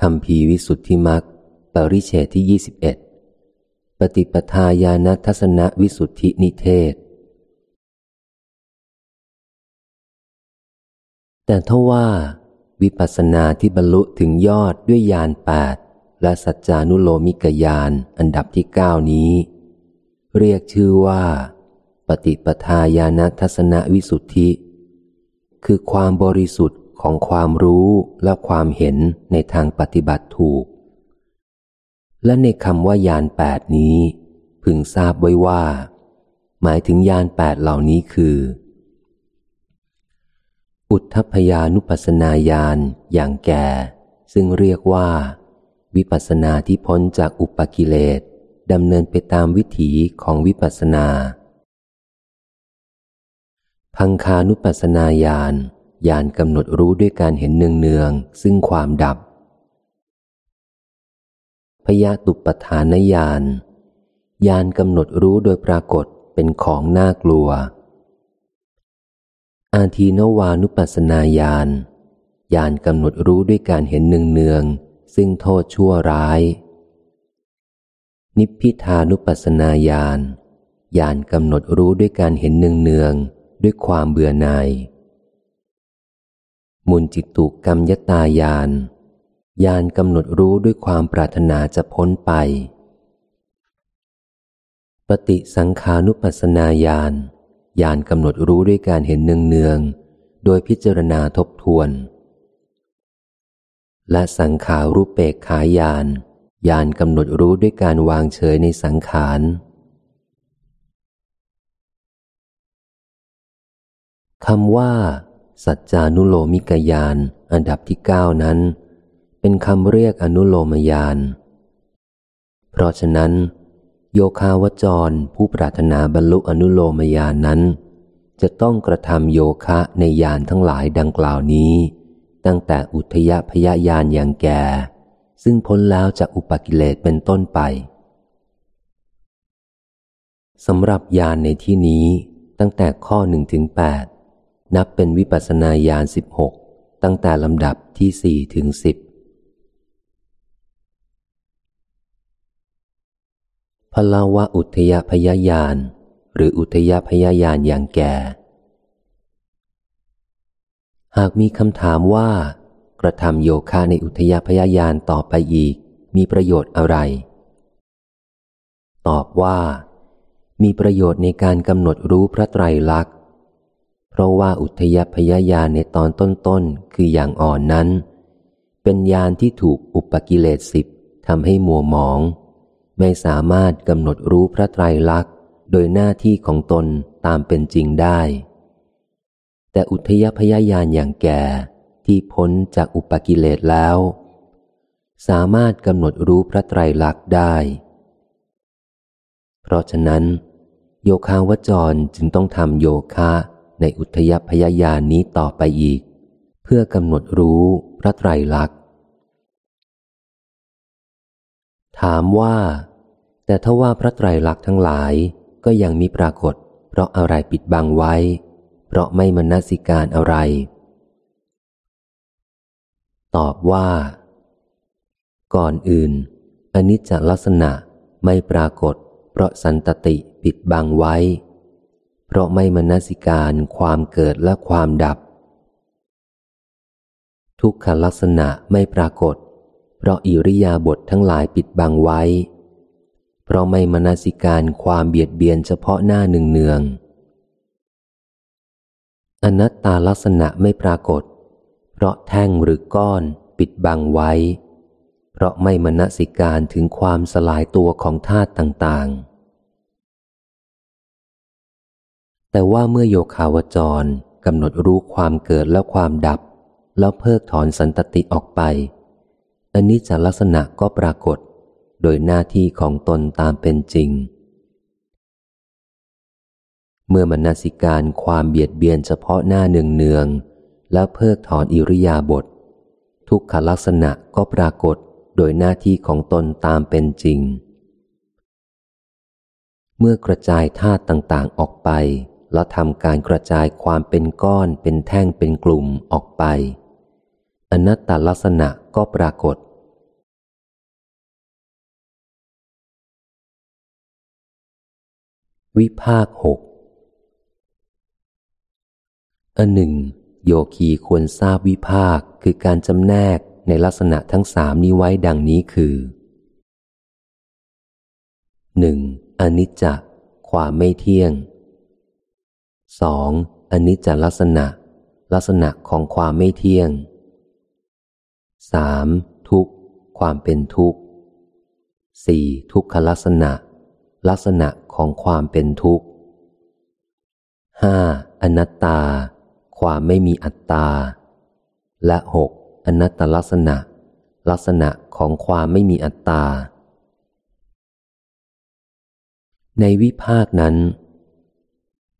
คำพีวิสุทธิมักปริเชตที่ยี่สิบเอ็ดปฏิปทาญาณทัศนวิสุทธินิเทศ แต่ถ้าว่าวิปัสสนาที่บรรลุถึงยอดด้วยญาณแปดและสัจจานุโลมิกญาณอันดับที่เก้านี้ เรียกชื่อว่า ปฏิปทาญาณทัศนวิสุทธิ คือความบริสุทธิ์ ของความรู้และความเห็นในทางปฏิบัติถูก และในคำว่ายานแปดนี้ พึงทราบไว้ว่า หมายถึงยานแปดเหล่านี้คือ อุทธพยานุปัสนาญาณอย่างแก่ ซึ่งเรียกว่า วิปัสนาที่พ้นจากอุปกิเลสดำเนินไปตามวิถีของวิปัสนา พังคานุปัสนาญาณ ญาณกำหนดรู้ด้วยการเห็นเนืองเนืองซึ่งความดับ พยาตุปทานญาณญาณกำหนดรู้โดยปรากฏเป็นของน่ากลัว อาทีนวานุปัสนาญาณญาณกำหนดรู้ด้วยการเห็นเนืองเนืองซึ่งโทษชั่วร้าย นิพพิทานุปัสนาญาณญาณกำหนดรู้ด้วยการเห็นเนืองเนืองด้วยความเบื่อหน่าย มุนจิตตุกรรมยตายานยานกำหนดรู้ด้วยความปรารถนาจะพ้นไป ปฏิสังขานุปัสนาญาณญาณกำหนดรู้ด้วยการเห็นเนืองเนืองโดยพิจารณาทบทวน และสังขารูปเปกขายานญาณกำหนดรู้ด้วยการวางเฉยในสังขาร คำว่า สัจจานุโลมิกยานอันดับที่เก้านั้น เป็นคำเรียกอนุโลมยาน เพราะฉะนั้น โยคาวจรผู้ปรารถนาบรรลุอนุโลมยานนั้น จะต้องกระทำโยคะในยานทั้งหลายดังกล่าวนี้ ตั้งแต่อุทยพยายานอย่างแก่ ซึ่งพ้นแล้วจากอุปกิเลสเป็นต้นไปสำหรับยานในที่นี้ตั้งแต่ข้อหนึ่งถึงแปด นับเป็นวิปัสนาญาณสิบหกตั้งแต่ลำดับที่สี่ถึงสิบพลาวะอุทยพยายาน หรืออุทยพยายานอย่างแก่ หากมีคำถามว่า กระทำโยคะในอุทยพยายานต่อไปอีก มีประโยชน์อะไร ตอบว่า มีประโยชน์ในการกำหนดรู้พระไตรลักษณ เพราะว่าอุทยพยายานในตอนต้นๆ คืออย่างอ่อนนั้น เป็นยานที่ถูกอุปกิเลสสิบทำให้มัวหมอง ไม่สามารถกำหนดรู้พระไตรลักษณ์ โดยหน้าที่ของตนตามเป็นจริงได้ แต่อุทยพยายานอย่างแก่ที่พ้นจากอุปกิเลสแล้ว สามารถกำหนดรู้พระไตรลักษณ์ได้ เพราะฉะนั้น โยคาวจรจึงต้องทำโยคะ ในอุทยพยายานนี้ต่อไปอีก เพื่อกำหนดรู้พระไตรลักษณ์ ถามว่า แต่ถ้าว่าพระไตรลักษณ์ทั้งหลายก็ยังมีปรากฏ เพราะอะไรปิดบังไว้ เพราะไม่มนสิการอะไร ตอบว่า ก่อนอื่นอนิจจลักษณะไม่ปรากฏ เพราะสันตติปิดบังไว้ ราะไม่มนสิการความเกิดและความดับ ทุกขลักษณะไม่ปรากฏ เพราะอิริยาบถททั้งหลายปิดบังไว้ เพราะไม่มนสิการความเบียดเบียนเฉพาะหน้าหนึ่งเนืองอนัตตาลักษณะไม่ปรากฏ เพราะแท่งหรือก้อนปิดบังไว้ เพราะไม่มนสิการถึงความสลายตัวของธาตุต่างๆ แต่ว่าเมื่อโยคาวจรกำหนดรู้ความเกิดและความดับ แล้วเพิกถอนสันตติออกไป อันนี้จะลักษณะก็ปรากฏ โดยหน้าที่ของตนตามเป็นจริง เมื่อมนสิการความเบียดเบียนเฉพาะหน้าเนืองเนืองแล้วเพิกถอนอิริยาบถทุกขลักษณะก็ปรากฏโดยหน้าที่ของตนตามเป็นจริง เมื่อกระจายธาตุต่างๆออกไป และทำการกระจายความเป็นก้อนเป็นแท่งเป็นกลุ่มออกไป อนัตตลักษณะก็ปรากฏ วิภาคหกอันหนึ่ง โยคีควรทราบวิภาคคือการจำแนกในลักษณะทั้งสามนี้ไว้ดังนี้คือหนึ่งอนิจจความไม่เที่ยง สองอนิจจลักษณะ ลักษณะของความไม่เที่ยงสามทุกความเป็นทุกข์สี่ทุกขลักษณะ ลักษณะของความเป็นทุกข์ห้าอนัตตา ความไม่มีอัตตา และหกอนัตตลักษณะ ลักษณะของความไม่มีอัตตา ในวิภาคนั้น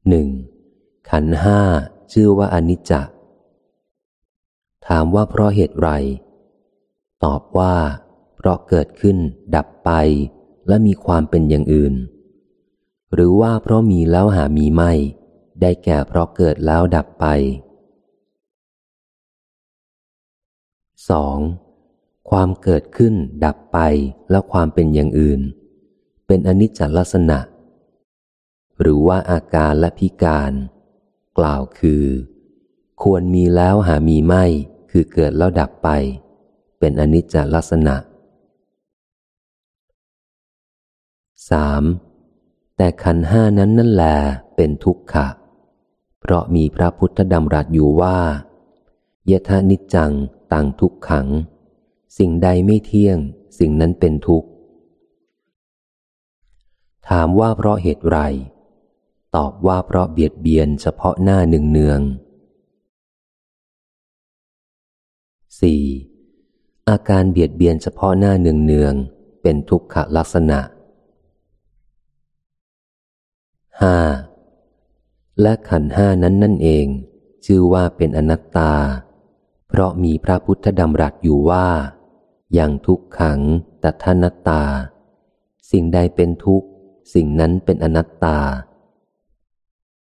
หนึ่ง ขันห้าชื่อว่าอนิจจถามว่าเพราะเหตุไร ตอบว่า เพราะเกิดขึ้น ดับไป และมีความเป็นอย่างอื่น หรือว่าเพราะมีแล้วหามีไม่ ได้แก่เพราะเกิดแล้วดับไปสองความเกิดขึ้น ดับไปแล้วความเป็นอย่างอื่น เป็นอนิจจลักษณะ หรือว่าอาการและพิการ กล่าวคือ ควรมีแล้วหามีไม่ คือเกิดแล้วดับไป เป็นอนิจจลักษณะสามแต่ขันห้านั้นนั่นแหลเป็นทุกขะ เพราะมีพระพุทธดำรัสอยู่ว่ายะทานิจจังต่างทุกขัง สิ่งใดไม่เที่ยง สิ่งนั้นเป็นทุกข์ ถามว่าเพราะเหตุไร ตอบว่าเพราะเบียดเบียนเฉพาะหน้าหนึ่งเนืองสี่อาการเบียดเบียนเฉพาะหน้าหนึ่งเนืองเป็นทุกขลักษณะห้าและขันห้านั้นนั่นเอง ชื่อว่าเป็นอนัตตา เพราะมีพระพุทธดำรัสอยู่ว่าอย่างทุกขังตัทนัตตา สิ่งใดเป็นทุกข์ สิ่งนั้นเป็นอนัตตา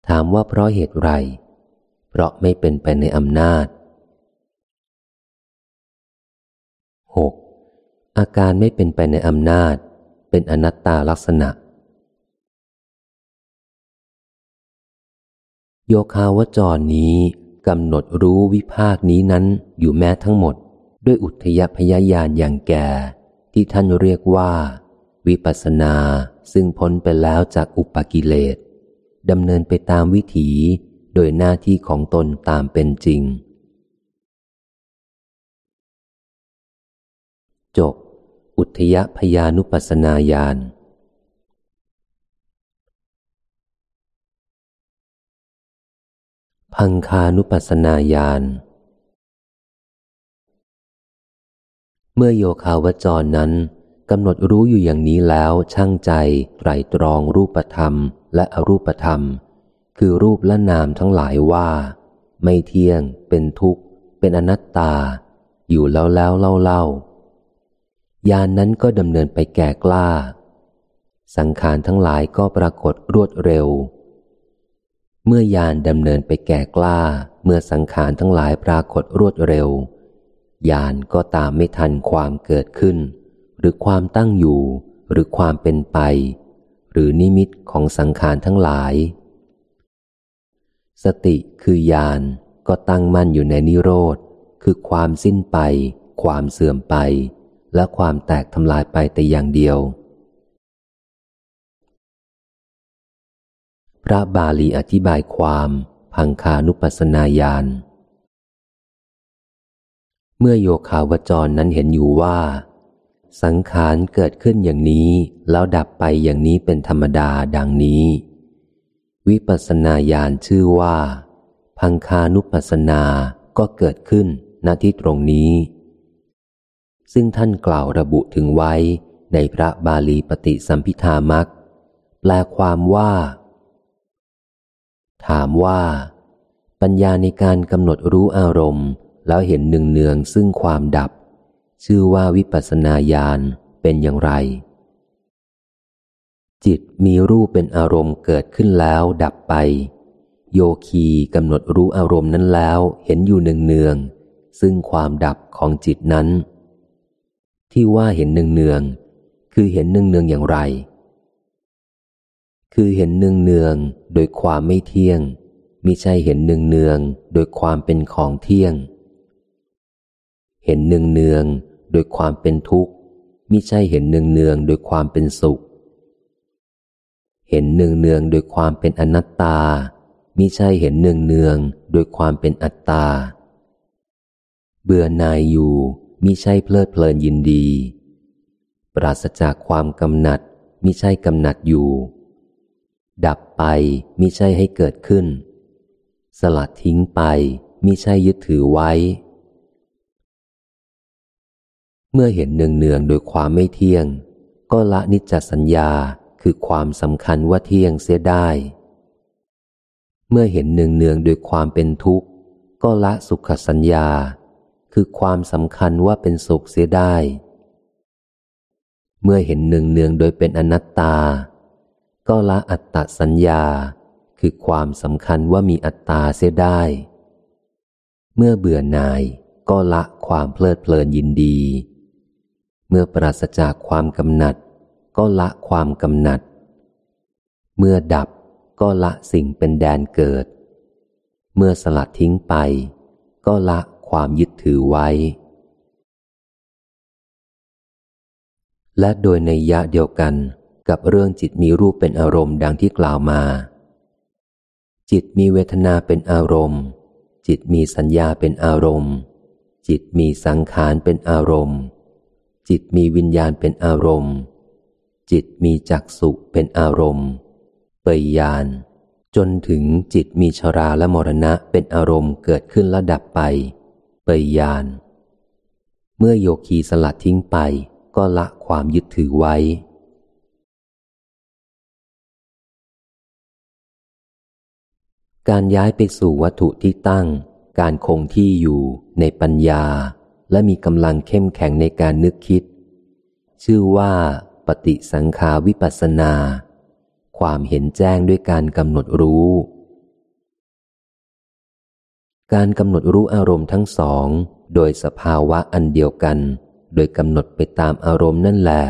ถามว่าเพราะเหตุไร เพราะไม่เป็นไปในอำนาจ 6. อาการไม่เป็นไปในอำนาจ เป็นอนัตตาลักษณะ โยคาวจรนี้กำหนดรู้วิภาคนี้นั้นอยู่แม้ทั้งหมด ด้วยอุทยพยายานอย่างแก่ ที่ท่านเรียกว่า วิปัสนาซึ่งพ้นไปแล้วจากอุปกิเลส ดำเนินไปตามวิถีโดยหน้าที่ของตนตามเป็นจริง จบ อุทยพยานุปัสนาญาณพังคานุปัสนาญาณ เมื่อโยคาวจรนั้นกำหนดรู้อยู่อย่างนี้แล้วช่างใจไตรตรองรูปธรรม และอรูปธรรม คือรูปและนามทั้งหลายว่า ไม่เที่ยง เป็นทุกข์ เป็นอนัตตา อยู่แล้วแล้วเล่าเล่ายานนั้นก็ดำเนินไปแก่กล้า สังขารทั้งหลายก็ปรากฏรวดเร็ว เมื่อยานดำเนินไปแก่กล้า เมื่อสังขารทั้งหลายปรากฏรวดเร็วยานก็ตามไม่ทันความเกิดขึ้น หรือความตั้งอยู่หรือความเป็นไป หรือนิมิตของสังขารทั้งหลาย สติคือยานก็ตั้งมั่นอยู่ในนิโรธ คือความสิ้นไป ความเสื่อมไป และความแตกทำลายไปแต่อย่างเดียว พระบาลีอธิบายความพังคานุปัสนาญาณเมื่อโยคาวจรนั้นเห็นอยู่ว่า สังขารเกิดขึ้นอย่างนี้ แล้วดับไปอย่างนี้เป็นธรรมดาดังนี้ วิปัสนาญาณชื่อว่า พังคานุปัสนาก็เกิดขึ้นณที่ตรงนี้ ซึ่งท่านกล่าวระบุถึงไว้ในพระบาลีปฏิสัมพิธามักแปลความว่า ถามว่า ปัญญาในการกำหนดรู้อารมณ์ แล้วเห็นหนึ่งเนืองซึ่งความดับ ชื่อว่าวิปัสนาญาณเป็นอย่างไร จิตมีรูปเป็นอารมณ์เกิดขึ้นแล้วดับไป โยคีกำหนดรู้อารมณ์นั้นแล้วเห็นอยู่หนึ่งเนืองซึ่งความดับของจิตนั้น ที่ว่าเห็นหนึ่งเนืองคือเห็นหนึ่งเนืองอย่างไร คือเห็นเนืองเนืองโดยความไม่เที่ยงมิใช่เห็นเนืองเนืองโดยความเป็นของเที่ยง เห็นเนืองเนือง โดยความเป็นทุกข์มิใช่เห็นเนืองเนืองโดยความเป็นสุข เห็นเนืองเนืองโดยความเป็นอนัตตามิใช่เห็นเนืองเนืองโดยความเป็นอัตตา เบื่อนายอยู่มิใช่เพลิดเพลินยินดี ปราศจากความกำหนัดมิใช่กำหนัดอยู่ ดับไปมิใช่ให้เกิดขึ้น สลัดทิ้งไปมิใช่ยึดถือไว้ เมื่อเห็นเนืองเนืองโดยความไม่เที่ยง ก็ละนิจจสัญญาคือความสำคัญว่าเที่ยงเสียได้ เมื่อเห็นเนืองเนืองโดยความเป็นทุกข์ ก็ละสุขสัญญา คือความสำคัญว่าเป็นสุขเสียได้ เมื่อเห็นหนึ่งเนืองโดยเป็นอนัตตา ก็ละอัตตสัญญา คือความสำคัญว่ามีอัตตาเสียได้ เมื่อเบื่อหน่ายก็ละความเพลิดเพลินยินดี เมื่อปราศจากความกำหนัด ก็ละความกำหนัด เมื่อดับก็ละสิ่งเป็นแดนเกิด เมื่อสลัดทิ้งไป ก็ละความยึดถือไว้ และโดยในยะเดียวกันกับเรื่องจิตมีรูปเป็นอารมณ์ดังที่กล่าวมา จิตมีเวทนาเป็นอารมณ์ จิตมีสัญญาเป็นอารมณ์ จิตมีสังขารเป็นอารมณ์ จิตมีวิญญาณเป็นอารมณ์ จิตมีจักสุเป็นอารมณ์ เปยยาน จนถึงจิตมีชราและมรณะเป็นอารมณ์เกิดขึ้นและดับไป เปยยาน เมื่อโยคีสลัดทิ้งไปก็ละความยึดถือไว้ การย้ายไปสู่วัตถุที่ตั้ง การคงที่อยู่ในปัญญา และมีกำลังเข้มแข็งในการนึกคิด ชื่อว่าปฏิสังขาวิปัสนา ความเห็นแจ้งด้วยการกำหนดรู้ การกำหนดรู้อารมณ์ทั้งสอง โดยสภาวะอันเดียวกัน โดยกำหนดไปตามอารมณ์นั่นแหละ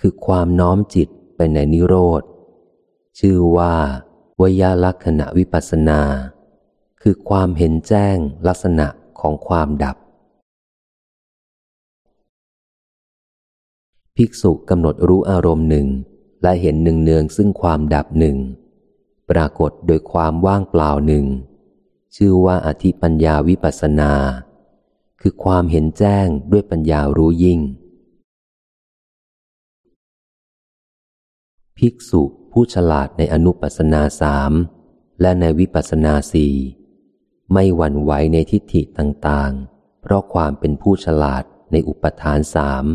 คือความน้อมจิตไปในนิโรธ ชื่อว่าวยาลักษณะวิปัสนา คือความเห็นแจ้งลักษณะของความดับ ภิกษุกำหนดรู้อารมณ์หนึ่ง และเห็นหนึ่งเนืองซึ่งความดับหนึ่ง ปรากฏโดยความว่างเปล่าหนึ่ง ชื่อว่าอธิปัญญาวิปัสนา คือความเห็นแจ้งด้วยปัญญารู้ยิ่ง ภิกษุผู้ฉลาดในอนุปัสนาสามและในวิปัสนาสี่ไม่หวั่นไหวในทิฏฐิต่างๆ เพราะความเป็นผู้ฉลาดในอุปทานสาม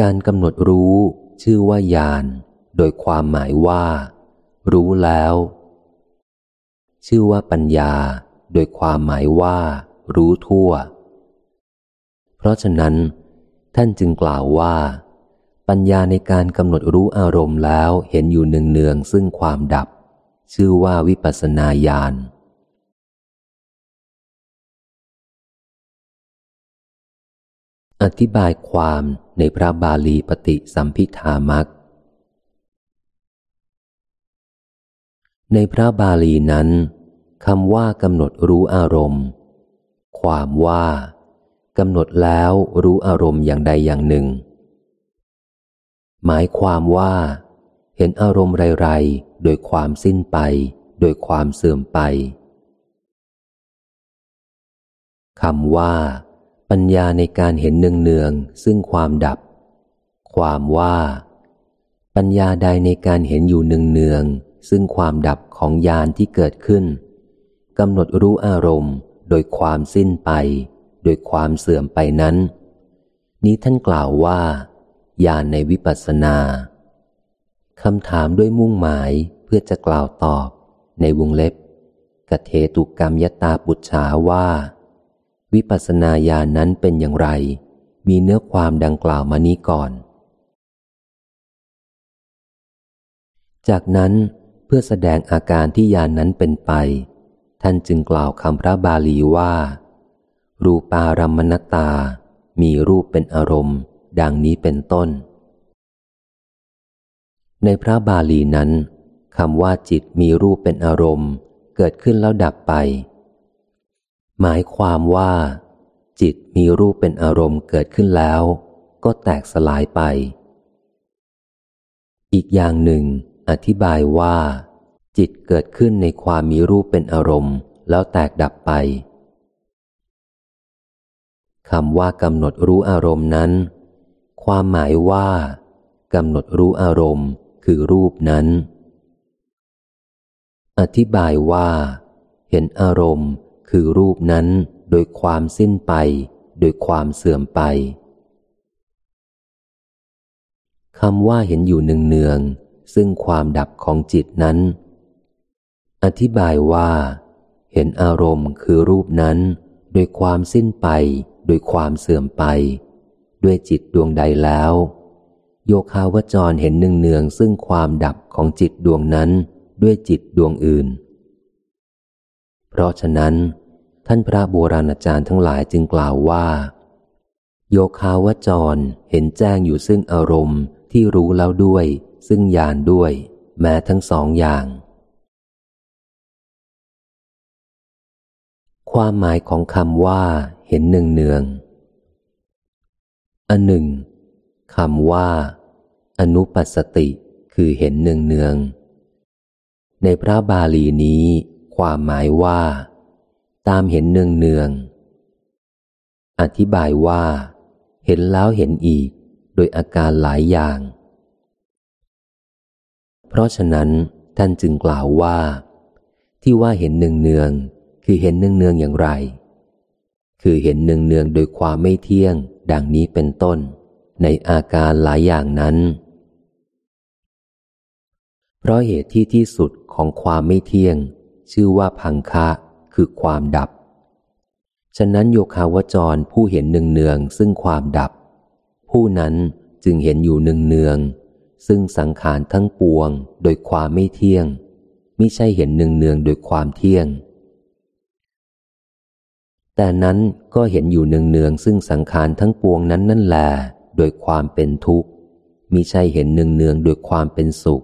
การกำหนดรู้ชื่อว่าญาณโดยความหมายว่า รู้แล้ว ชื่อว่าปัญญา โดยความหมายว่า รู้ทั่ว เพราะฉะนั้น ท่านจึงกล่าวว่า ปัญญาในการกำหนดรู้อารมณ์แล้วเห็นอยู่เนืองๆซึ่งความดับ ชื่อว่าวิปัสนาญาณอธิบายความ ในพระบาลีปฏิสัมพิธามักในพระบาลีนั้นคำว่ากำหนดรู้อารมณ์ ความว่ากำหนดแล้วรู้อารมณ์อย่างใดอย่างหนึ่ง หมายความว่า เห็นอารมณ์ไรๆ โดยความสิ้นไป โดยความเสื่อมไปคำว่า ปัญญาในการเห็นเนืองๆซึ่งความดับ ความว่า ปัญญาใดในการเห็นอยู่เนืองๆซึ่งความดับของญาณที่เกิดขึ้นกำหนดรู้อารมณ์ โดยความสิ้นไป โดยความเสื่อมไปนั้น นี้ท่านกล่าวว่าญาณในวิปัสสนาคำถามด้วยมุ่งหมายเพื่อจะกล่าวตอบในวงเล็บกเทตุกรรมยตาปุจฉาว่า วิปัสสนาญาณนนั้นเป็นอย่างไร มีเนื้อความดังกล่าวมานี้ก่อน จากนั้นเพื่อแสดงอาการที่ยานนั้นเป็นไป ท่านจึงกล่าวคำพระบาลีว่า รูปารมณตา มีรูปเป็นอารมณ์ ดังนี้เป็นต้น ในพระบาลีนั้นคำว่าจิตมีรูปเป็นอารมณ์ เกิดขึ้นแล้วดับไป หมายความว่า จิตมีรูปเป็นอารมณ์เกิดขึ้นแล้ว ก็แตกสลายไป อีกอย่างหนึ่ง อธิบายว่า จิตเกิดขึ้นในความมีรูปเป็นอารมณ์แล้วแตกดับไปคำว่ากำหนดรู้อารมณ์นั้น ความหมายว่ากำหนดรู้อารมณ์คือรูปนั้น อธิบายว่า เห็นอารมณ์ คือรูปนั้นโดยความสิ้นไป โดยความเสื่อมไปคำว่าเห็นอยู่หนึ่งเนือง ซึ่งความดับของจิตนั้น อธิบายว่า เห็นอารมณ์คือรูปนั้น โดยความสิ้นไป โดยความเสื่อมไป ด้วยจิตดวงใดแล้ว โยคาวจรเห็นหนึ่งเนือง ซึ่งความดับของจิตดวงนั้น ด้วยจิตดวงอื่น เพราะฉะนั้น ท่านพระโบราณอาจารย์ทั้งหลายจึงกล่าวว่า โยคาวจรเห็นแจ้งอยู่ซึ่งอารมณ์ที่รู้แล้วด้วย ซึ่งญาณด้วย แม้ทั้งสองอย่าง ความหมายของคำว่า เห็นหนึ่งเนืองอันหนึ่งคำว่า อนุปัสสติคือเห็นเนืองเนือง ในพระบาลีนี้ ความหมายว่า ตามเห็นเนืองเนือง อธิบายว่า เห็นแล้วเห็นอีก โดยอาการหลายอย่าง เพราะฉะนั้นท่านจึงกล่าวว่า ที่ว่าเห็นเนืองเนือง คือเห็นเนืองเนืองอย่างไร คือเห็นเนืองๆโดยความไม่เที่ยง ดังนี้เป็นต้น ในอาการหลายอย่างนั้น เพราะเหตุที่ที่สุดของความไม่เที่ยง ชื่อว่าพังคะ คือความดับ ฉะนั้นโยคาวจรผู้เห็นหนึ่งเนืองซึ่งความดับ ผู้นั้นจึงเห็นอยู่หนึ่งเนือง ซึ่งสังขารทั้งปวงโดยความไม่เที่ยงไม่ใช่เห็นหนึ่งเนืองโดยความเที่ยง แต่นั้นก็เห็นอยู่หนึ่งเนืองซึ่งสังขารทั้งปวงนั้นนั่นแหละโดยความเป็นทุกข์มิใช่เห็นหนึ่งเนืองโดยความเป็นสุข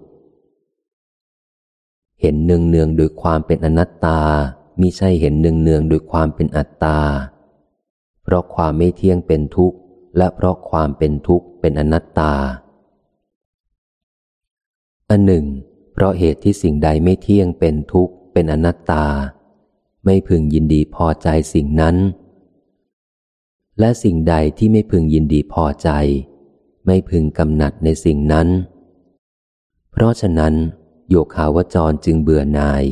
เห็นหนึ่งเนืองโดยความเป็นอนัตตา มิใช่เห็นเนืองๆโดยความเป็นอัตตา เพราะความไม่เที่ยงเป็นทุกข์ และเพราะความเป็นทุกข์เป็นอนัตตา อันหนึ่ง เพราะเหตุที่สิ่งใดไม่เที่ยงเป็นทุกข์ เป็นอนัตตา ไม่พึงยินดีพอใจสิ่งนั้น และสิ่งใดที่ไม่พึงยินดีพอใจ ไม่พึงกำหนัดในสิ่งนั้น เพราะฉะนั้น โยคาวจรจึงเบื่อหน่าย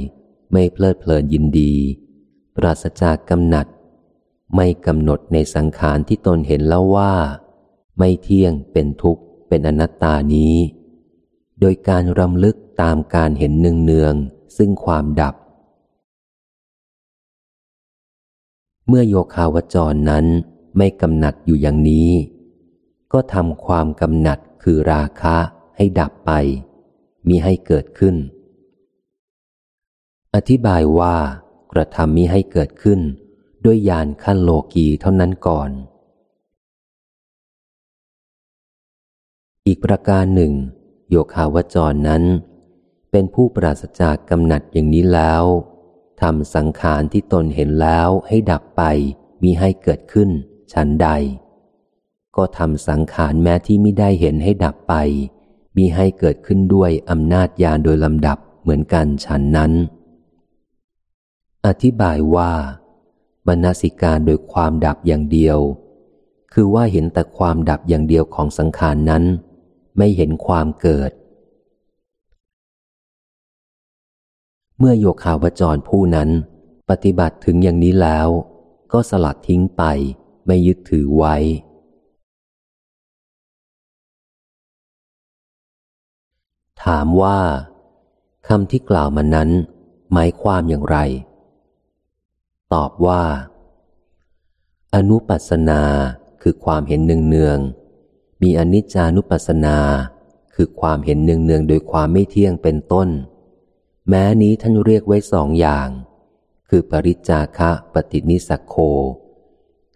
ไม่เพลิดเพลินยินดี ปราศจากกำหนัด ไม่กำหนดในสังขารที่ตนเห็นแล้วว่า ไม่เที่ยงเป็นทุกข์เป็นอนัตตานี้ โดยการรำลึกตามการเห็นเนืองๆซึ่งความดับ เมื่อโยคาวจรนั้นไม่กำหนัดอยู่อย่างนี้ ก็ทำความกำหนัดคือราคะให้ดับไปมีให้เกิดขึ้น อธิบายว่ากระทำมิให้เกิดขึ้น ด้วยยานขั้นโลกีเท่านั้นก่อน อีกประการหนึ่ง โยคาวจรนั้น เป็นผู้ปราศจากกำหนัดอย่างนี้แล้วทำสังขารที่ตนเห็นแล้วให้ดับไปมีให้เกิดขึ้นฉันใด ก็ทำสังขารแม้ที่ไม่ได้เห็นให้ดับไปมีให้เกิดขึ้นด้วยอำนาจญาณโดยลำดับเหมือนกันฉันนั้น อธิบายว่าบรรณสิการโดยความดับอย่างเดียว คือว่าเห็นแต่ความดับอย่างเดียวของสังขารนั้น ไม่เห็นความเกิด เมื่อโยคาวจรผู้นั้น ปฏิบัติถึงอย่างนี้แล้ว ก็สลัดทิ้งไปไม่ยึดถือไว้ ถามว่าคำที่กล่าวมานั้น หมายความอย่างไร ตอบว่า อนุปัสนาคือความเห็นเนืองเนือง มีอนิจจานุปัสนาคือความเห็นเนืองเนืองโดยความไม่เที่ยงเป็นต้น แม้นี้ท่านเรียกไว้สองอย่าง คือปริจาคะปฏินิสักโค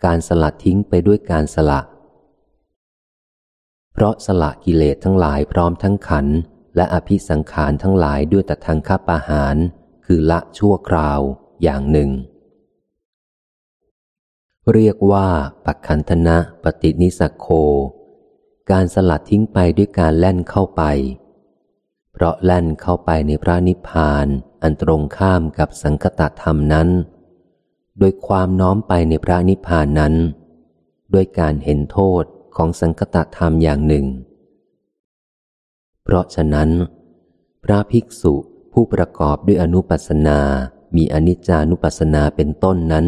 การสลัดทิ้งไปด้วยการสละ เพราะสละกิเลสทั้งหลายพร้อมทั้งขันและอภิสังขารทั้งหลายด้วยแต่ทางคับอาหาร คือละชั่วคราวอย่างหนึ่ง เรียกว่าปักขันธนะปฏินิสักโค การสลัดทิ้งไปด้วยการแล่นเข้าไป เพราะแล่นเข้าไปในพระนิพพานอันตรงข้ามกับสังคตธรรมนั้น โดยความน้อมไปในพระนิพพานนั้น ด้วยการเห็นโทษของสังคตธรรมอย่างหนึ่ง เพราะฉะนั้น พระภิกษุผู้ประกอบด้วยอนุปัสนา มีอนิจจานุปัสนาเป็นต้นนั้น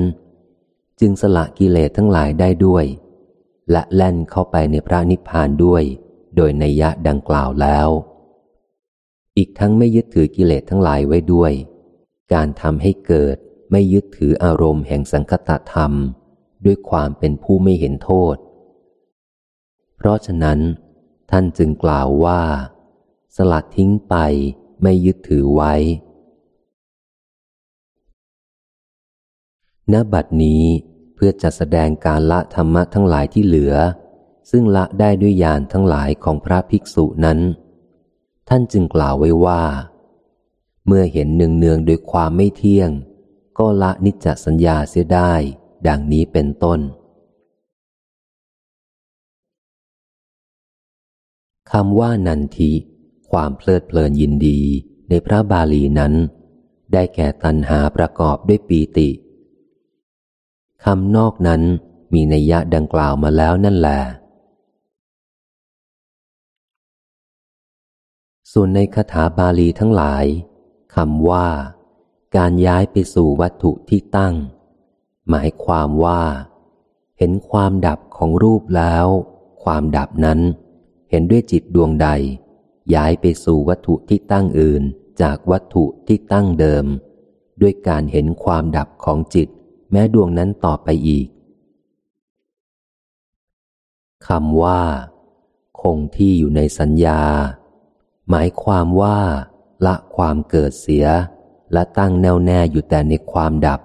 จึงสละกิเลสทั้งหลายได้ด้วย และแล่นเข้าไปในพระนิพพานด้วย โดยในยะดังกล่าวแล้ว อีกทั้งไม่ยึดถือกิเลสทั้งหลายไว้ด้วย การทำให้เกิดไม่ยึดถืออารมณ์แห่งสังคตธรรม ด้วยความเป็นผู้ไม่เห็นโทษ เพราะฉะนั้น ท่านจึงกล่าวว่า สลัดทิ้งไปไม่ยึดถือไว้ ณบัดนี้เพื่อจะแสดงการละธรรมะทั้งหลายที่เหลือ ซึ่งละได้ด้วยญาณทั้งหลายของพระภิกษุนั้น ท่านจึงกล่าวไว้ว่า เมื่อเห็นเนืองเนืองโดยความไม่เที่ยง ก็ละนิจจสัญญาเสียได้ ดังนี้เป็นต้นคำว่านันทิ ความเพลิดเพลินยินดีในพระบาลีนั้น ได้แก่ตัณหาประกอบด้วยปีติ คำนอกนั้นมีนัยยะดังกล่าวมาแล้วนั่นแหละส่วนในคาถาบาลีทั้งหลายคำว่า การย้ายไปสู่วัตถุที่ตั้ง หมายความว่า เห็นความดับของรูปแล้ว ความดับนั้น เห็นด้วยจิตดวงใด ย้ายไปสู่วัตถุที่ตั้งอื่นจากวัตถุที่ตั้งเดิม ด้วยการเห็นความดับของจิต แม้ดวงนั้นต่อไปอีกคำว่า คงที่อยู่ในสัญญา หมายความว่า ละความเกิดเสีย และตั้งแน่วแน่อยู่แต่ในความดับ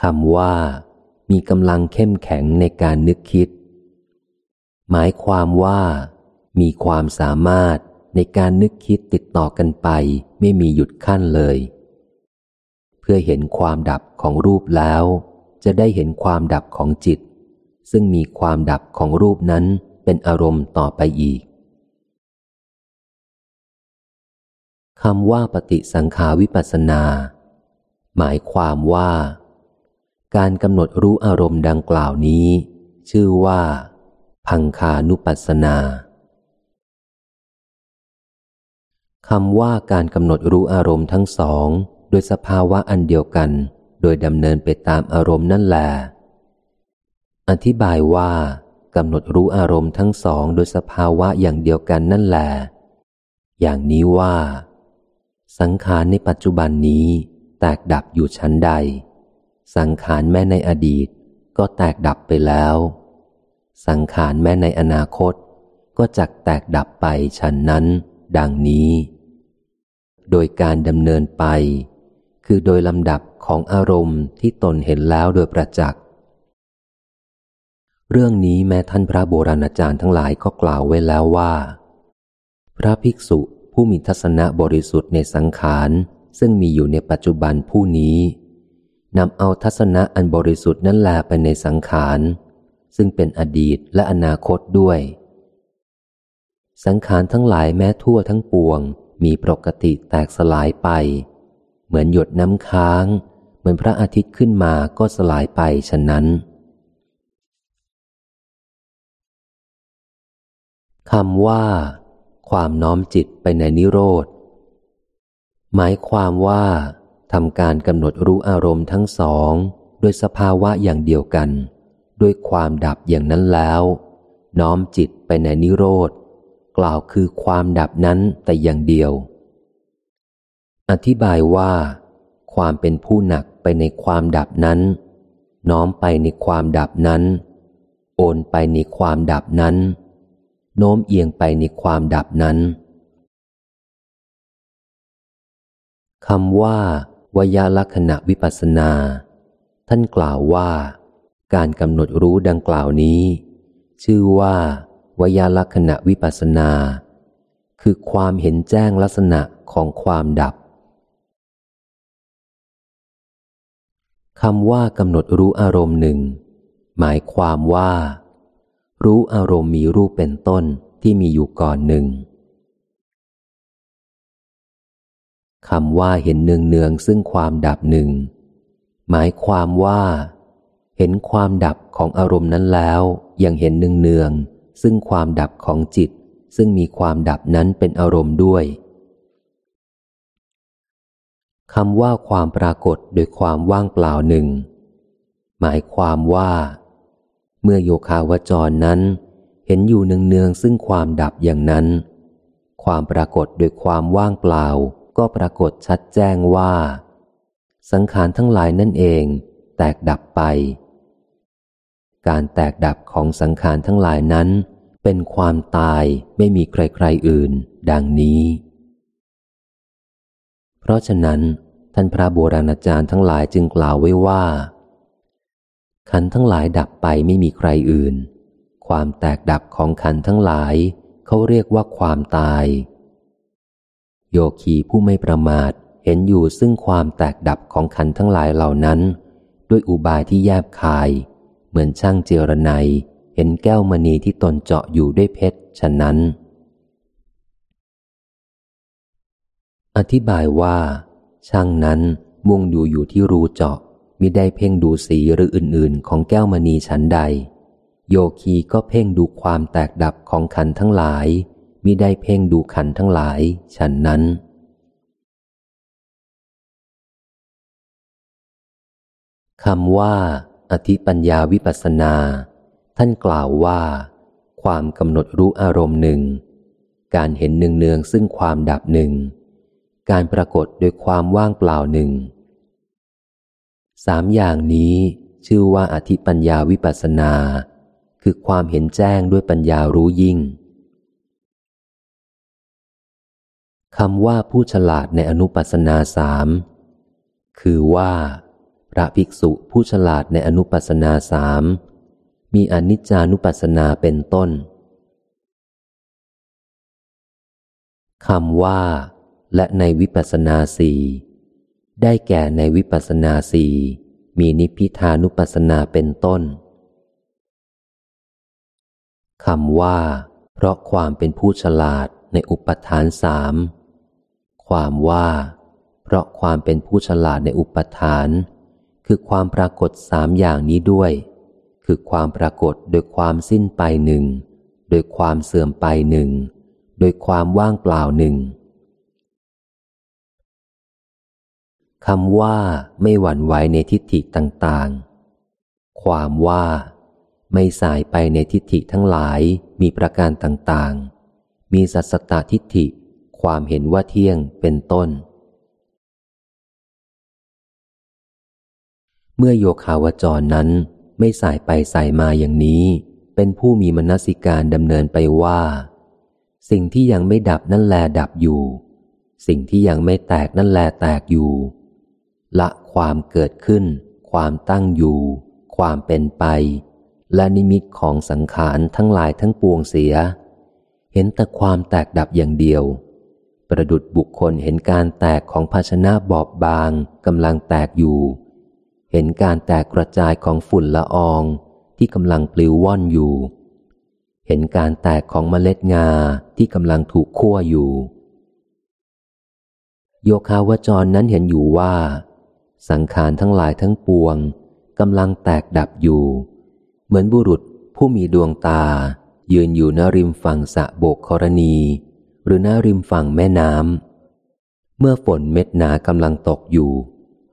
คำว่า มีกำลังเข้มแข็งในการนึกคิด หมายความว่า มีความสามารถในการนึกคิดติดต่อกันไป ไม่มีหยุดขั้นเลย พื่อเห็นความดับของรูปแล้ว จะได้เห็นความดับของจิต ซึ่งมีความดับของรูปนั้นเป็นอารมณ์ต่อไปอีกคำว่าปฏิสังขาวิปัสนา หมายความว่า การกำหนดรู้อารมณ์ดังกล่าวนี้ ชื่อว่า พังคานุปัสสนาคำว่าการกำหนดรู้อารมณ์ทั้งสอง โดยสภาวะอันเดียวกัน โดยดำเนินไปตามอารมณ์นั่นแหละอธิบายว่ากำหนดรู้อารมณ์ทั้งสองโดยสภาวะอย่างเดียวกันนั่นแหละอย่างนี้ว่า สังขารในปัจจุบันนี้แตกดับอยู่ชั้นใด สังขารแม้ในอดีตก็แตกดับไปแล้ว สังขารแม้ในอนาคต ก็จักแตกดับไปฉันนั้น ดังนี้ โดยการดำเนินไป คือโดยลำดับของอารมณ์ที่ตนเห็นแล้วโดยประจักษ์ เรื่องนี้แม้ท่านพระโบราณอาจารย์ทั้งหลายก็กล่าวไว้แล้วว่า พระภิกษุผู้มีทัศนะบริสุทธิ์ในสังขารซึ่งมีอยู่ในปัจจุบันผู้นี้นำเอาทัศนะอันบริสุทธิ์นั้นแลไปในสังขาร ซึ่งเป็นอดีตและอนาคตด้วย สังขารทั้งหลายแม้ทั่วทั้งปวงมีปกติแตกสลายไป เหมือนหยดน้ำค้าง เหมือนพระอาทิตย์ขึ้นมาก็สลายไปฉะนั้นคำว่า ความน้อมจิตไปในนิโรธ หมายความว่าทำการกำหนดรู้อารมณ์ทั้งสองโดยสภาวะอย่างเดียวกัน ด้วยความดับอย่างนั้นแล้ว น้อมจิตไปในนิโรธ กล่าวคือความดับนั้นแต่อย่างเดียว อธิบายว่า ความเป็นผู้หนักไปในความดับนั้น น้อมไปในความดับนั้น โอนไปในความดับนั้น โน้มเอียงไปในความดับนั้นคำว่าวยาลักษณะวิปัสนา ท่านกล่าวว่า การกำหนดรู้ดังกล่าวนี้ ชื่อว่าวยาลักษณะวิปัสนา คือความเห็นแจ้งลักษณะของความดับ คำว่ากำหนดรู้อารมณ์หนึ่ง หมายความว่า รู้อารมณ์มีรูปเป็นต้นที่มีอยู่ก่อนหนึ่งคำว่าเห็นเนืองเนืองซึ่งความดับหนึ่ง หมายความว่า เห็นความดับของอารมณ์นั้นแล้ว ยังเห็นเนืองเนืองซึ่งความดับของจิต ซึ่งมีความดับนั้นเป็นอารมณ์ด้วย คำว่าความปรากฏโดยความว่างเปล่าหนึ่ง หมายความว่า เมื่อโยคาวจรนั้น เห็นอยู่เนืองๆซึ่งความดับอย่างนั้น ความปรากฏโดยความว่างเปล่า ก็ปรากฏชัดแจ้งว่า สังขารทั้งหลายนั่นเอง แตกดับไป การแตกดับของสังขารทั้งหลายนั้น เป็นความตายไม่มีใครๆอื่น ดังนี้ เพราะฉะนั้น ท่านพระโบราณอาจารย์ทั้งหลายจึงกล่าวไว้ว่า ขันทั้งหลายดับไปไม่มีใครอื่น ความแตกดับของขันทั้งหลาย เขาเรียกว่าความตาย โยคีผู้ไม่ประมาทเห็นอยู่ซึ่งความแตกดับของขันทั้งหลายเหล่านั้น ด้วยอุบายที่แยบคาย เหมือนช่างเจรไนเห็นแก้วมณีที่ตนเจาะอยู่ด้วยเพชรฉะนั้น อธิบายว่า ช่างนั้นมุ่งดูอยู่ที่รูเจาะมิได้เพ่งดูสีหรืออื่นๆ ของแก้วมณีชั้นใด โยคีก็เพ่งดูความแตกดับของขันทั้งหลายมิได้เพ่งดูขันทั้งหลายฉันนั้น คำว่า อธิปัญญาวิปัสนา ท่านกล่าวว่า ความกำหนดรู้อารมณ์หนึ่ง การเห็นเนืองซึ่งความดับหนึ่ง การปรากฏโดยความว่างเปล่าหนึ่ง สามอย่างนี้ชื่อว่าอธิปัญญาวิปัสนา คือความเห็นแจ้งด้วยปัญญารู้ยิ่งคำว่าผู้ฉลาดในอนุปัสนาสามคือว่า พระภิกษุผู้ฉลาดในอนุปัสนาสามมีอนิจจานุปัสนาเป็นต้นคำว่า และในวิปัสนาสีได้แก่ในวิปัสนาสีมีนิพิทานุปัสนาเป็นต้นคำว่า เพราะความเป็นผู้ฉลาดในอุปทานสามความว่า เพราะความเป็นผู้ฉลาดในอุปทาน คือความปรากฏสามอย่างนี้ด้วย คือความปรากฏโดยความสิ้นไปหนึ่ง โดยความเสื่อมไปหนึ่ง โดยความว่างเปล่าหนึ่ง คำว่าไม่หวั่นไหวในทิฏฐิต่างๆ ความว่า ไม่สายไปในทิฏฐิทั้งหลายมีประการต่างๆ มีสัสตตทิฏฐิ ความเห็นว่าเที่ยงเป็นต้น เมื่อโยคาวจรนั้นไม่สายไปสายมาอย่างนี้ เป็นผู้มีมนสิการดำเนินไปว่า สิ่งที่ยังไม่ดับนั่นแลดับอยู่ สิ่งที่ยังไม่แตกนั่นแลแตกอยู่ ละความเกิดขึ้น ความตั้งอยู่ ความเป็นไป และนิมิตของสังขารทั้งหลายทั้งปวงเสีย เห็นแต่ความแตกดับอย่างเดียว ประดุดบุคคลเห็นการแตกของภาชนะบอบบางกำลังแตกอยู่ เห็นการแตกกระจายของฝุ่นละอองที่กำลังปลิวว่อนอยู่ เห็นการแตกของเมล็ดงาที่กำลังถูกคั่วอยู่ โยคาวจรนั้นเห็นอยู่ว่า สังขารทั้งหลายทั้งปวงกำลังแตกดับอยู่ เหมือนบุรุษผู้มีดวงตา ยืนอยู่ณริมฝั่งสะโบกครณี หรือณริมฝั่งแม่น้ำเมื่อฝนเม็ดหนากำลังตกอยู่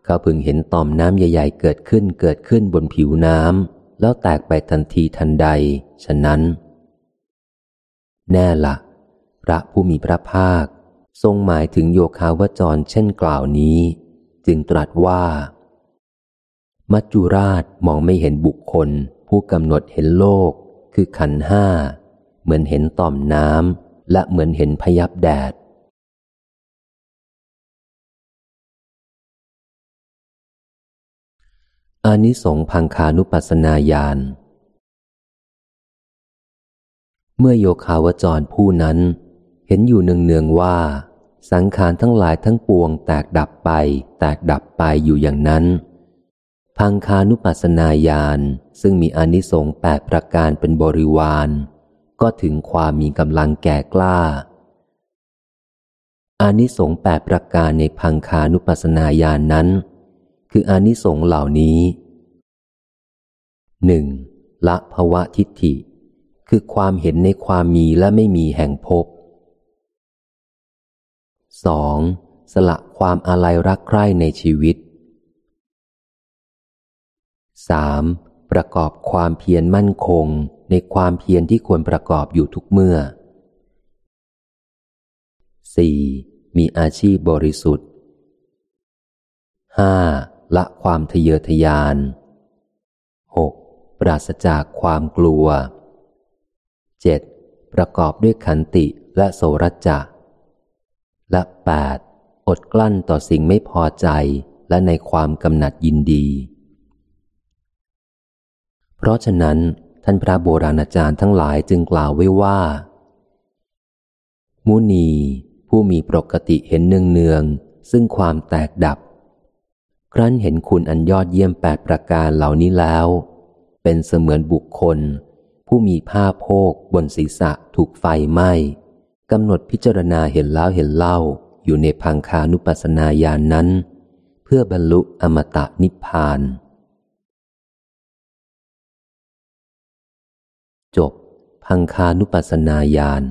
เขาพึงเห็นต่อมน้ำใหญ่ๆ เกิดขึ้นเกิดขึ้นบนผิวน้ำแล้วแตกไปทันทีทันใด ฉะนั้น แน่ละพระผู้มีพระภาค ทรงหมายถึงโยคาวจรเช่นกล่าวนี้ จึงตรัสว่า มัจจุราชมองไม่เห็นบุคคล ผู้กำหนดเห็นโลก คือขันห้า เหมือนเห็นต่อมน้ำและเหมือนเห็นพยับแดด อานิสงพังคานุปัสนาญาณเมื่อโยคาวจรผู้นั้น เห็นอยู่เนืองๆว่า สังขารทั้งหลายทั้งปวง แตกดับไป แตกดับไปอยู่อย่างนั้น พังคานุปัสสนาญาณซึ่งมีอนิสงส์แปดประการเป็นบริวาร ก็ถึงความมีกำลังแก่กล้าอานิสงส์แปดประการในพังคานุปัสนาญาณนนั้น คืออานิสงส์เหล่านี้หนึ่งละภวะทิฏฐิ คือความเห็นในความมีและไม่มีแห่งภพ สองสละความอาลัยรักใคร่ในชีวิตสามประกอบความเพียรมั่นคงในความเพียรที่ควรประกอบอยู่ทุกเมื่อสี่มีอาชีพบริสุทธิ์ห้าละความทะเยอทะยานหกปราศจากความกลัวเจ็ดประกอบด้วยขันติและโสรจะ และแปดอดกลั้นต่อสิ่งไม่พอใจและในความกำหนัดยินดี เพราะฉะนั้นท่านพระโบราณอาจารย์ทั้งหลายจึงกล่าวไว้ว่า มุนีผู้มีปกติเห็นเนืองเนืองซึ่งความแตกดับ ครั้นเห็นคุณอันยอดเยี่ยมแปดประการเหล่านี้แล้ว เป็นเสมือนบุคคล ผู้มีผ้าโพกบนศีรษะถูกไฟไหม้ กำหนดพิจารณาเห็นแล้วเห็นเล่าอยู่ในพังคานุปัสนาญาณนนั้น เพื่อบรรลุอมตะนิพพาน จบพังคานุปัสนาญาณ